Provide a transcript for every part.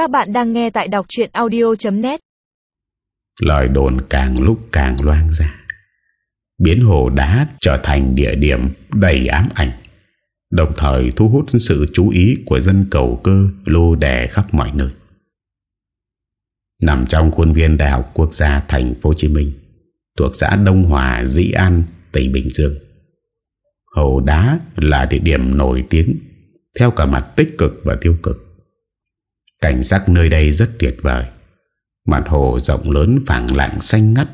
Các bạn đang nghe tại đọc chuyện audio.net Lời đồn càng lúc càng loang ra. Biến hồ đá trở thành địa điểm đầy ám ảnh Đồng thời thu hút sự chú ý của dân cầu cơ lô đè khắp mọi nơi. Nằm trong khuôn viên Đại học Quốc gia Thành phố Hồ Chí Minh Thuộc xã Đông Hòa, Dĩ An, tỉnh Bình Dương. Hồ đá là địa điểm nổi tiếng Theo cả mặt tích cực và tiêu cực. Cảnh sắc nơi đây rất tuyệt vời. Mặt hồ rộng lớn phẳng lặng xanh ngắt.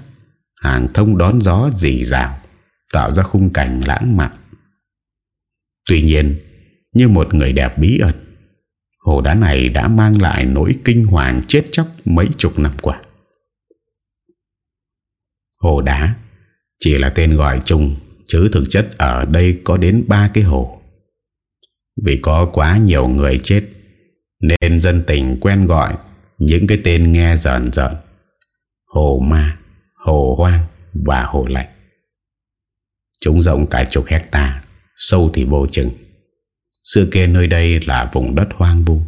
Hàng thông đón gió dì dào, Tạo ra khung cảnh lãng mạn. Tuy nhiên, Như một người đẹp bí ẩn, Hồ đá này đã mang lại nỗi kinh hoàng chết chóc mấy chục năm qua. Hồ đá Chỉ là tên gọi chung Chứ thực chất ở đây có đến ba cái hồ. Vì có quá nhiều người chết nên dân tỉnh quen gọi Những cái tên nghe giòn giòn. Hồ ma, Hồ hoang và hồ lạnh. Chúng rộng cả chục hecta Sâu thì vô chừng. Xưa kia nơi đây là vùng đất hoang vu,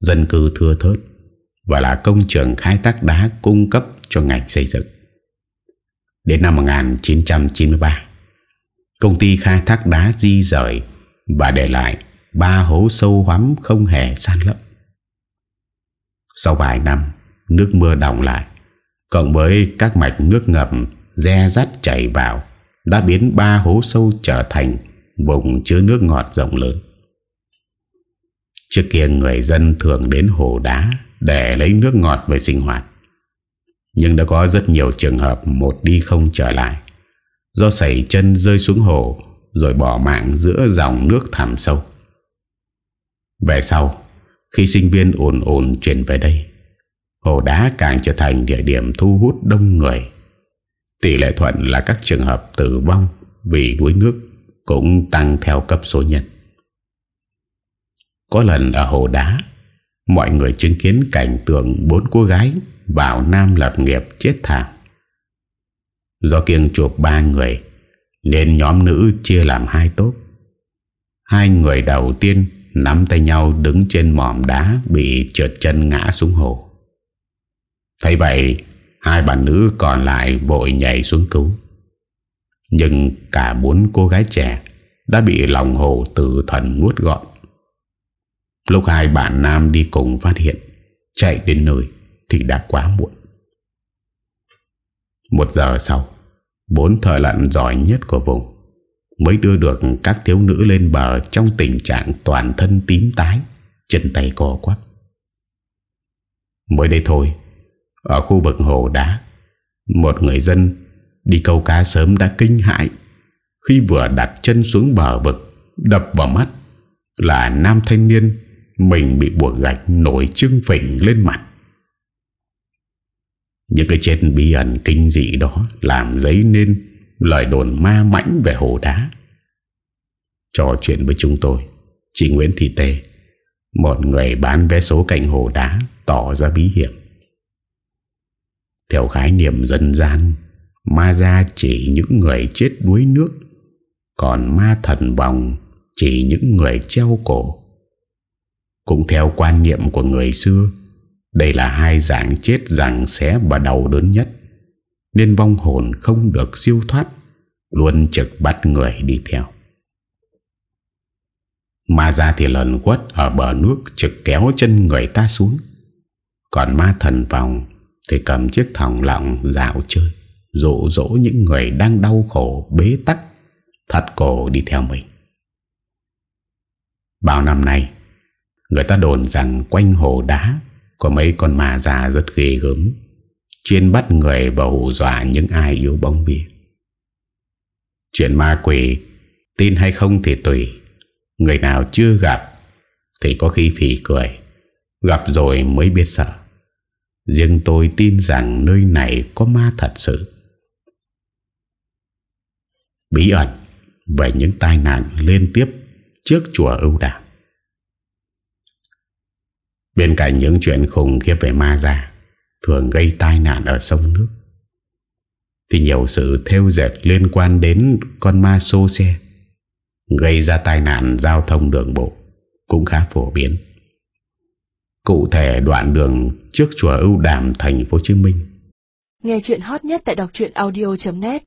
Dân cư thưa thớt Và là công trường khai thác đá cung cấp cho ngành xây dựng. Đến năm 1993 Công ty khai thác đá di rời Và để lại Ba hố sâu hoắm không hề san lấp. Sau vài năm, Nước mưa đọng lại, Cộng với các mạch nước ngầm Re rắt chảy vào, Đã biến ba hố sâu trở thành Vùng chứa nước ngọt rộng lớn. Trước kia người dân thường đến hồ đá Để lấy nước ngọt về sinh hoạt, Nhưng đã có rất nhiều trường hợp Một đi không trở lại, Do sảy chân rơi xuống hồ Rồi bỏ mạng giữa dòng nước thẳm sâu. Về sau, Khi sinh viên ồn ồn chuyển về đây, Hồ đá càng trở thành địa điểm thu hút đông người. Tỷ lệ thuận là các trường hợp tử vong Vì đuối nước Cũng tăng theo cấp số nhân. Có lần ở hồ đá, Mọi người chứng kiến cảnh tượng Bốn cô gái vào Nam lập nghiệp chết thảm. Do kiêng chuộc ba người, Nên nhóm nữ chia làm hai tốt Hai người đầu tiên Nắm tay nhau đứng trên mỏm đá Bị trượt chân ngã xuống hồ. Thấy vậy, Hai bạn nữ còn lại vội nhảy xuống cứu. Nhưng cả bốn cô gái trẻ Đã bị lòng hồ tử thần nuốt gọn. Lúc hai bạn nam đi cùng phát hiện, Chạy đến nơi Thì đã quá muộn. Một giờ sau, Bốn thợ lặn giỏi nhất của vùng Mới đưa được các thiếu nữ lên bờ Trong tình trạng toàn thân tím tái, Chân tay co quắp. Mới đây thôi, Ở khu vực hồ đá, Một người dân Đi câu cá sớm đã kinh hại Khi vừa đặt chân xuống bờ vực, Đập vào mắt Là nam thanh niên Mình bị buộc gạch nổi trưng phỉnh lên mặt. Những cái chết bí ẩn kinh dị đó Làm giấy nên lời đồn ma mãnh về hồ đá. Trò chuyện với chúng tôi, Chị Nguyễn Thị Tê, Một người bán vé số cạnh hồ đá, Tỏ ra bí hiểm. Theo khái niệm dân gian, Ma ra chỉ những người chết đuối nước, Còn ma thần vòng Chỉ những người treo cổ. Cũng theo quan niệm của người xưa, đây là hai dạng chết rằng xé và đau đớn nhất. Nên vong hồn không được siêu thoát, Luôn trực bắt người đi theo. Ma ra thì lần quất ở bờ nước trực kéo chân người ta xuống. Còn ma thần vòng thì cầm chiếc thòng lọng dạo chơi Dỗ dỗ những người đang đau khổ, bế tắc, Thật cổ đi theo mình. Bao năm nay, Người ta đồn rằng quanh hồ đá có mấy con ma già rất ghê gớm. Chuyên bắt người và hù dọa những ai yếu bóng bia. Chuyện ma quỷ, Tin hay không thì tùy. Người nào chưa gặp Thì có khi phỉ cười. Gặp rồi mới biết sợ. Riêng tôi tin rằng nơi này có ma thật sự. Bí ẩn Về những tai nạn liên tiếp Trước chùa ưu đàm Bên cạnh những chuyện khủng khiếp về ma già Thường gây tai nạn ở sông nước. Thì nhiều sự theo dệt liên quan đến con ma xô xe Gây ra tai nạn giao thông đường bộ Cũng khá phổ biến. Cụ thể đoạn đường trước chùa Ưu Đàm, thành phố Hồ Chí Minh. Nghe chuyện hot nhất tại đọc audio.net